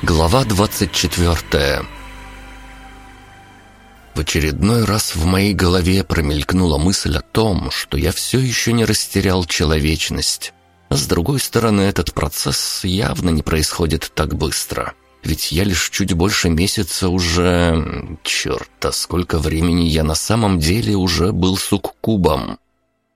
Глава 24 В очередной раз в моей голове промелькнула мысль о том, что я все еще не растерял человечность. А с другой стороны, этот процесс явно не происходит так быстро. Ведь я лишь чуть больше месяца уже... Черт, а сколько времени я на самом деле уже был суккубом.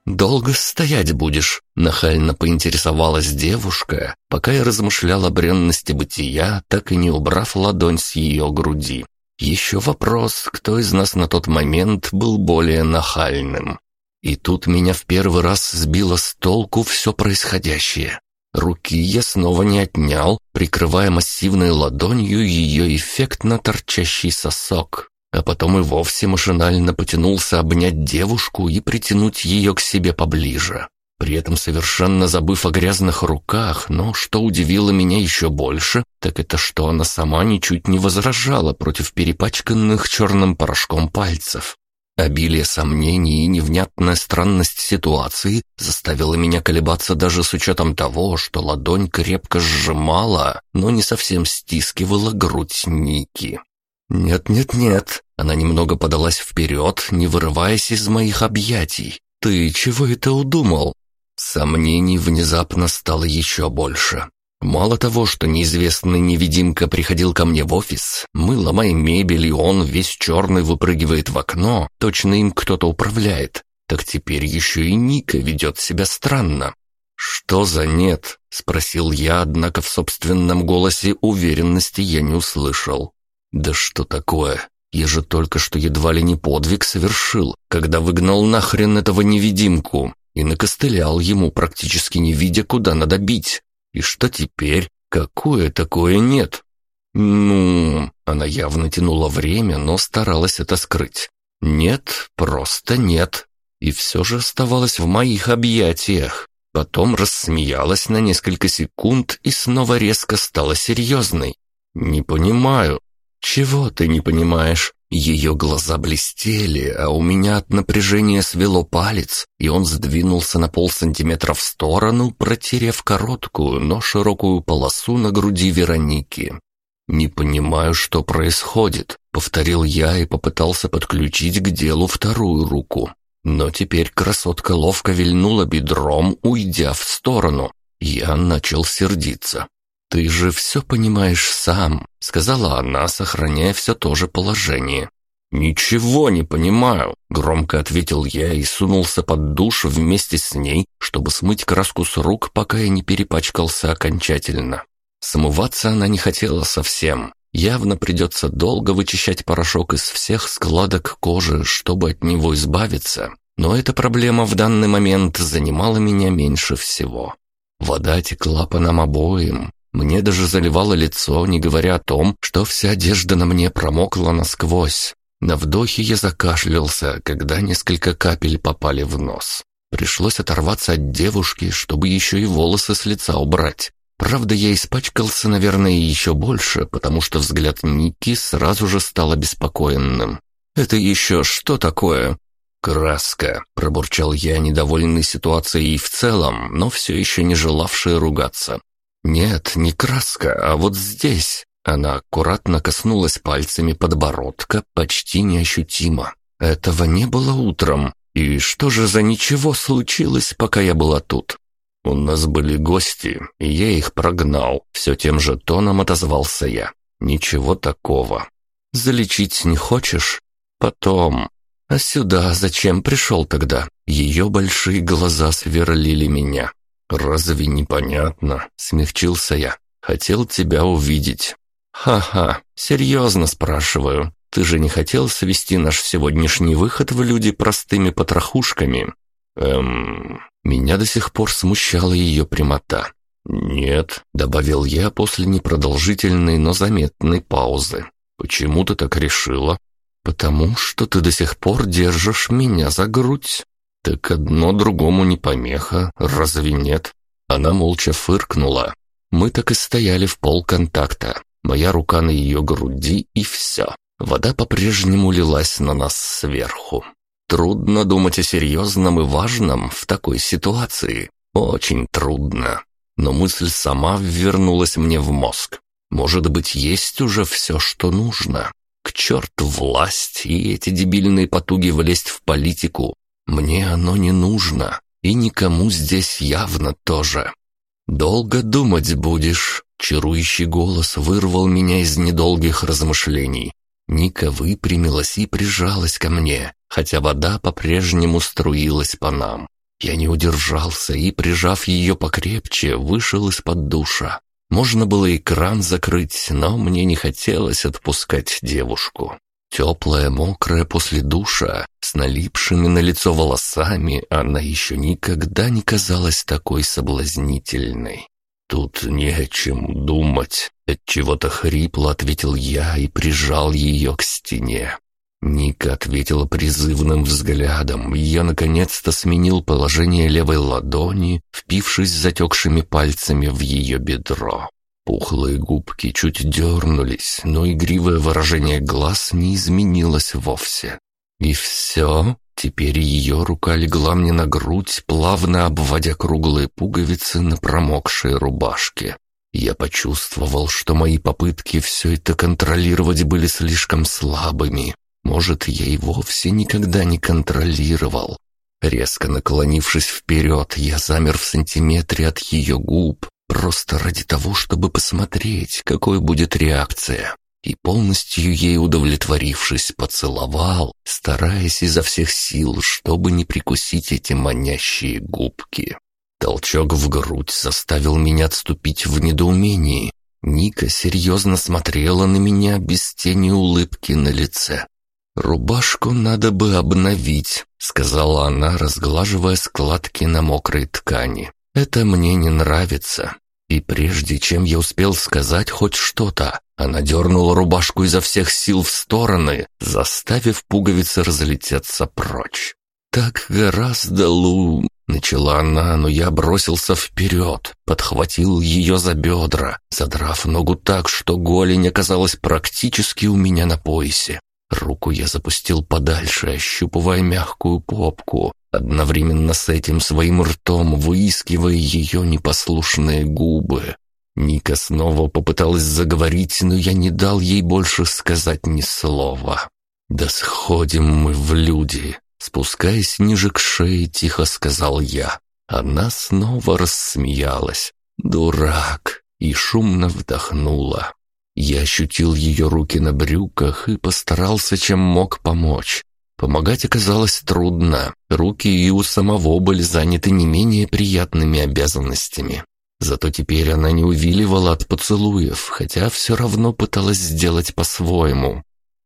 «Долго стоять будешь?» — нахально поинтересовалась девушка, пока я размышлял о бренности бытия, так и не убрав ладонь с ее груди. Еще вопрос, кто из нас на тот момент был более нахальным. И тут меня в первый раз сбило с толку все происходящее. Руки я снова не отнял, прикрывая массивной ладонью ее эффектно торчащий сосок а потом и вовсе машинально потянулся обнять девушку и притянуть ее к себе поближе. При этом совершенно забыв о грязных руках, но что удивило меня еще больше, так это что она сама ничуть не возражала против перепачканных черным порошком пальцев. Обилие сомнений и невнятная странность ситуации заставила меня колебаться даже с учетом того, что ладонь крепко сжимала, но не совсем стискивала грудь Ники. «Нет-нет-нет», она немного подалась вперед, не вырываясь из моих объятий. «Ты чего это удумал?» Сомнений внезапно стало еще больше. Мало того, что неизвестный невидимка приходил ко мне в офис, мы ломаем мебель, и он весь черный выпрыгивает в окно, точно им кто-то управляет, так теперь еще и Ника ведет себя странно. «Что за нет?» — спросил я, однако в собственном голосе уверенности я не услышал. Да что такое? Я же только что едва ли не подвиг совершил, когда выгнал нахрен этого невидимку и накостылял ему, практически не видя, куда надо бить. И что теперь? Какое такое нет? Ну, она явно тянула время, но старалась это скрыть. Нет, просто нет. И все же оставалась в моих объятиях. Потом рассмеялась на несколько секунд и снова резко стала серьезной. «Не понимаю, «Чего ты не понимаешь?» Ее глаза блестели, а у меня от напряжения свело палец, и он сдвинулся на полсантиметра в сторону, протерев короткую, но широкую полосу на груди Вероники. «Не понимаю, что происходит», — повторил я и попытался подключить к делу вторую руку. Но теперь красотка ловко вильнула бедром, уйдя в сторону. Я начал сердиться. «Ты же все понимаешь сам», — сказала она, сохраняя все то же положение. «Ничего не понимаю», — громко ответил я и сунулся под душ вместе с ней, чтобы смыть краску с рук, пока я не перепачкался окончательно. Смываться она не хотела совсем. Явно придется долго вычищать порошок из всех складок кожи, чтобы от него избавиться. Но эта проблема в данный момент занимала меня меньше всего. Вода текла по нам обоим, мне даже заливало лицо, не говоря о том, что вся одежда на мне промокла насквозь. На вдохе я закашлялся, когда несколько капель попали в нос. Пришлось оторваться от девушки, чтобы еще и волосы с лица убрать. Правда, я испачкался, наверное, еще больше, потому что взгляд Ники сразу же стал обеспокоенным. «Это еще что такое?» «Краска», — пробурчал я, недовольный ситуацией в целом, но все еще не желавший ругаться. «Нет, не краска, а вот здесь». Она аккуратно коснулась пальцами подбородка, почти неощутимо. Этого не было утром. И что же за ничего случилось, пока я была тут? У нас были гости, и я их прогнал. Все тем же тоном отозвался я. Ничего такого. Залечить не хочешь? Потом. А сюда зачем пришел тогда? Ее большие глаза сверлили меня. «Разве непонятно?» — смягчился я. «Хотел тебя увидеть». «Ха-ха, серьезно спрашиваю. Ты же не хотел свести наш сегодняшний выход в люди простыми потрохушками?» «Эм...» Меня до сих пор смущала ее прямота. «Нет», — добавил я после непродолжительной, но заметной паузы. «Почему ты так решила?» «Потому что ты до сих пор держишь меня за грудь». «Так одно другому не помеха, разве нет?» Она молча фыркнула. Мы так и стояли в полконтакта. Моя рука на ее груди, и все. Вода по-прежнему лилась на нас сверху. Трудно думать о серьезном и важном в такой ситуации. Очень трудно. Но мысль сама ввернулась мне в мозг. Может быть, есть уже все, что нужно. К черту власть и эти дебильные потуги влезть в политику. Мне оно не нужно, и никому здесь явно тоже. «Долго думать будешь», — чарующий голос вырвал меня из недолгих размышлений. Ника выпрямилась и прижалась ко мне, хотя вода по-прежнему струилась по нам. Я не удержался и, прижав ее покрепче, вышел из-под душа. Можно было и кран закрыть, но мне не хотелось отпускать девушку. Теплая, мокрая после душа, с налипшими на лицо волосами, она еще никогда не казалась такой соблазнительной. «Тут не о чем думать», — отчего-то хрипло ответил я и прижал ее к стене. Ника ответила призывным взглядом, и я наконец-то сменил положение левой ладони, впившись затекшими пальцами в ее бедро. Пухлые губки чуть дернулись, но игривое выражение глаз не изменилось вовсе. И все, Теперь ее рука легла мне на грудь, плавно обводя круглые пуговицы на промокшей рубашке. Я почувствовал, что мои попытки все это контролировать были слишком слабыми. Может, я и вовсе никогда не контролировал. Резко наклонившись вперед, я замер в сантиметре от ее губ, просто ради того, чтобы посмотреть, какой будет реакция и, полностью ей удовлетворившись, поцеловал, стараясь изо всех сил, чтобы не прикусить эти манящие губки. Толчок в грудь заставил меня отступить в недоумении. Ника серьезно смотрела на меня без тени улыбки на лице. «Рубашку надо бы обновить», — сказала она, разглаживая складки на мокрой ткани. «Это мне не нравится». И прежде чем я успел сказать хоть что-то, она дернула рубашку изо всех сил в стороны, заставив пуговицы разлететься прочь. «Так гораздо лу...» — начала она, но я бросился вперед, подхватил ее за бедра, задрав ногу так, что голень оказалась практически у меня на поясе. Руку я запустил подальше, ощупывая мягкую попку, одновременно с этим своим ртом выискивая ее непослушные губы. Ника снова попыталась заговорить, но я не дал ей больше сказать ни слова. «Да сходим мы в люди!» Спускаясь ниже к шее, тихо сказал я. Она снова рассмеялась. «Дурак!» и шумно вдохнула. Я ощутил ее руки на брюках и постарался чем мог помочь. Помогать оказалось трудно. Руки и у самого были заняты не менее приятными обязанностями. Зато теперь она не увиливала от поцелуев, хотя все равно пыталась сделать по-своему.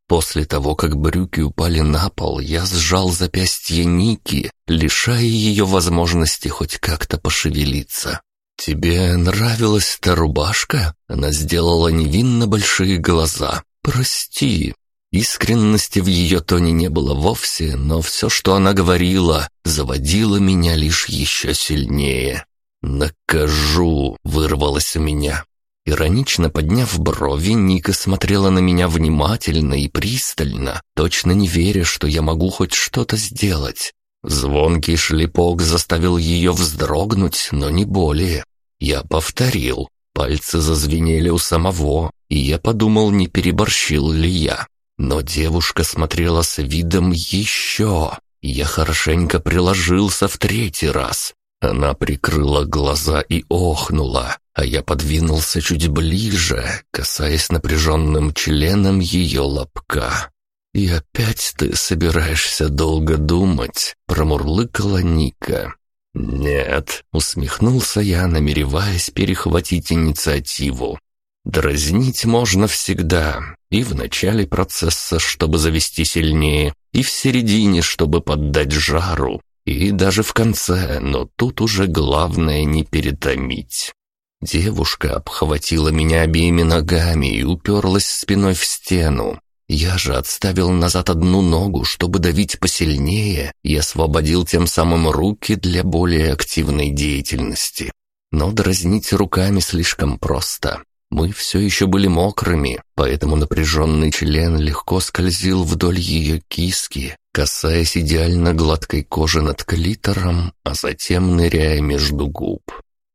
После того, как брюки упали на пол, я сжал запястье Ники, лишая ее возможности хоть как-то пошевелиться. «Тебе нравилась та рубашка?» Она сделала невинно большие глаза. «Прости». Искренности в ее тоне не было вовсе, но все, что она говорила, заводило меня лишь еще сильнее. «Накажу!» — вырвалось у меня. Иронично подняв брови, Ника смотрела на меня внимательно и пристально, точно не веря, что я могу хоть что-то сделать. Звонкий шлепок заставил ее вздрогнуть, но не более. Я повторил. Пальцы зазвенели у самого, и я подумал, не переборщил ли я. Но девушка смотрела с видом еще. Я хорошенько приложился в третий раз. Она прикрыла глаза и охнула, а я подвинулся чуть ближе, касаясь напряженным членом ее лобка. «И опять ты собираешься долго думать?» — промурлыкала Ника. «Нет», — усмехнулся я, намереваясь перехватить инициативу. «Дразнить можно всегда, и в начале процесса, чтобы завести сильнее, и в середине, чтобы поддать жару, и даже в конце, но тут уже главное не перетомить». Девушка обхватила меня обеими ногами и уперлась спиной в стену, я же отставил назад одну ногу, чтобы давить посильнее, и освободил тем самым руки для более активной деятельности. Но дразнить руками слишком просто. Мы все еще были мокрыми, поэтому напряженный член легко скользил вдоль ее киски, касаясь идеально гладкой кожи над клитором, а затем ныряя между губ.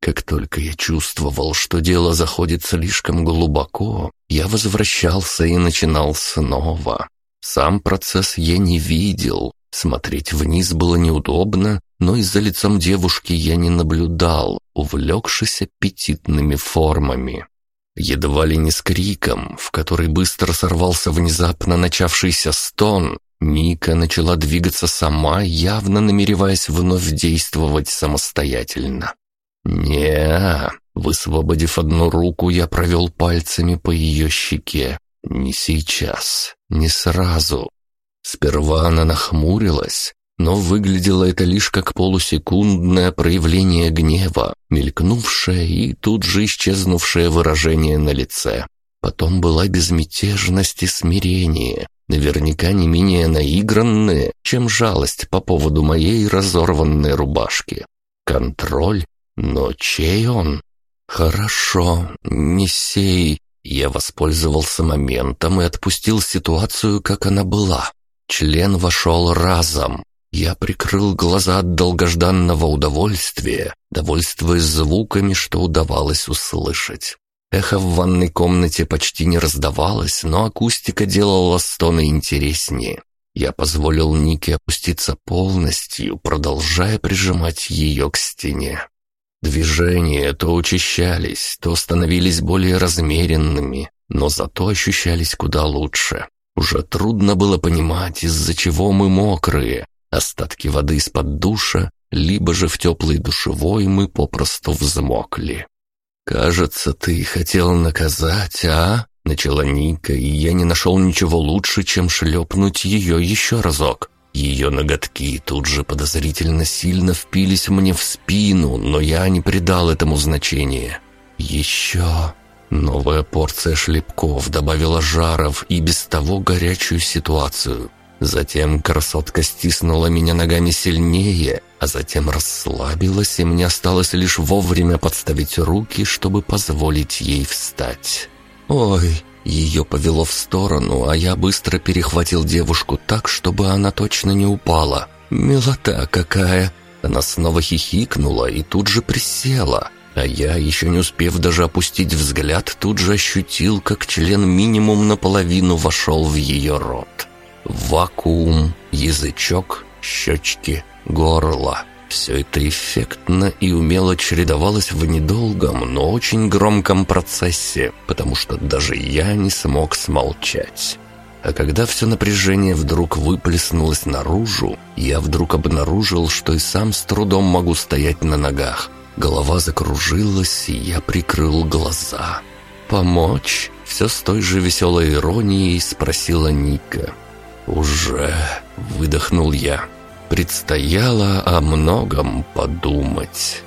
Как только я чувствовал, что дело заходит слишком глубоко, я возвращался и начинал снова. Сам процесс я не видел, смотреть вниз было неудобно, но и за лицом девушки я не наблюдал, увлекшись аппетитными формами. Едва ли не с криком, в который быстро сорвался внезапно начавшийся стон, Ника начала двигаться сама, явно намереваясь вновь действовать самостоятельно. Не Высвободив одну руку, я провел пальцами по ее щеке. Не сейчас, не сразу. Сперва она нахмурилась, но выглядело это лишь как полусекундное проявление гнева, мелькнувшее и тут же исчезнувшее выражение на лице. Потом была безмятежность и смирение, наверняка не менее наигранные, чем жалость по поводу моей разорванной рубашки. Контроль? Но чей он? Хорошо, не сей. Я воспользовался моментом и отпустил ситуацию, как она была. Член вошел разом. Я прикрыл глаза от долгожданного удовольствия, довольствуясь звуками, что удавалось услышать. Эхо в ванной комнате почти не раздавалось, но акустика делала стоны интереснее. Я позволил Нике опуститься полностью, продолжая прижимать ее к стене. Движения то учащались, то становились более размеренными, но зато ощущались куда лучше. Уже трудно было понимать, из-за чего мы мокрые. Остатки воды из-под душа, либо же в теплой душевой мы попросту взмокли. «Кажется, ты хотел наказать, а?» — начала Ника, и я не нашел ничего лучше, чем шлепнуть ее еще разок. Ее ноготки тут же подозрительно сильно впились мне в спину, но я не придал этому значения. «Еще...» Новая порция шлепков добавила жаров и без того горячую ситуацию. Затем красотка стиснула меня ногами сильнее, а затем расслабилась, и мне осталось лишь вовремя подставить руки, чтобы позволить ей встать. «Ой!» Ее повело в сторону, а я быстро перехватил девушку так, чтобы она точно не упала. «Милота какая!» Она снова хихикнула и тут же присела. А я, еще не успев даже опустить взгляд, тут же ощутил, как член минимум наполовину вошел в ее рот. Вакуум, язычок, щечки, горло. Все это эффектно и умело чередовалось в недолгом, но очень громком процессе, потому что даже я не смог смолчать. А когда все напряжение вдруг выплеснулось наружу, я вдруг обнаружил, что и сам с трудом могу стоять на ногах. Голова закружилась, и я прикрыл глаза. «Помочь?» — все с той же веселой иронией спросила Ника. «Уже...» — выдохнул я. «Предстояло о многом подумать».